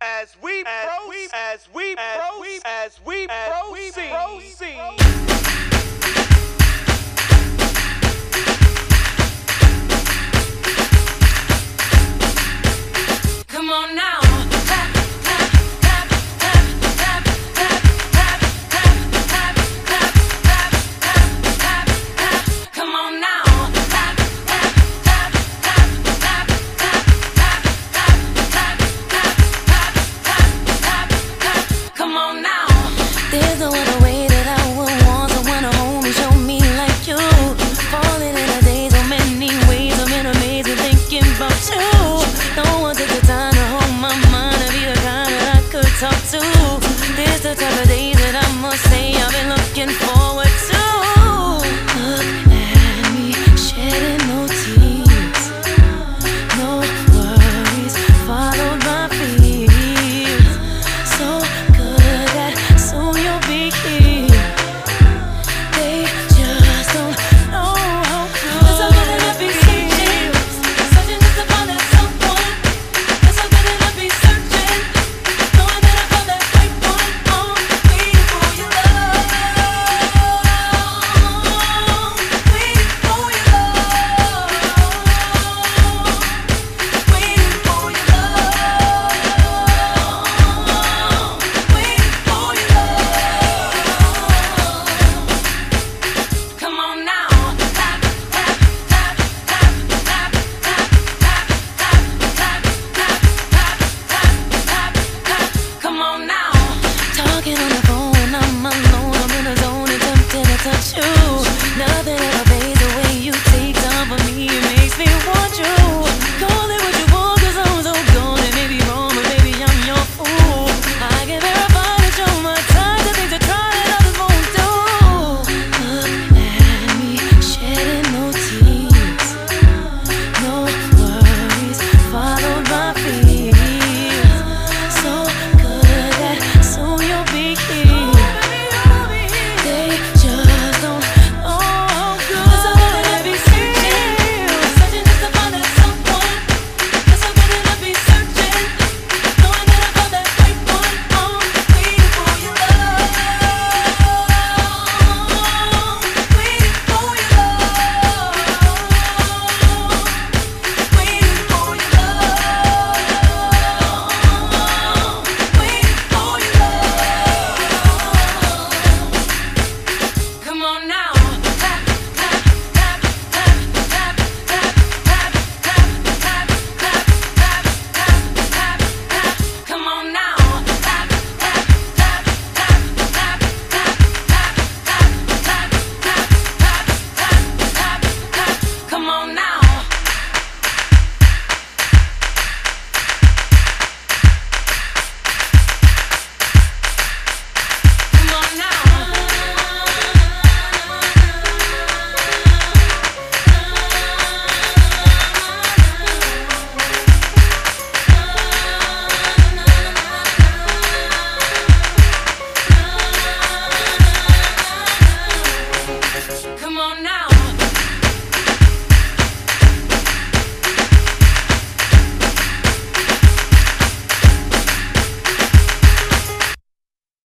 As we As proceed, we- as we as we- as we we proceed, proceed.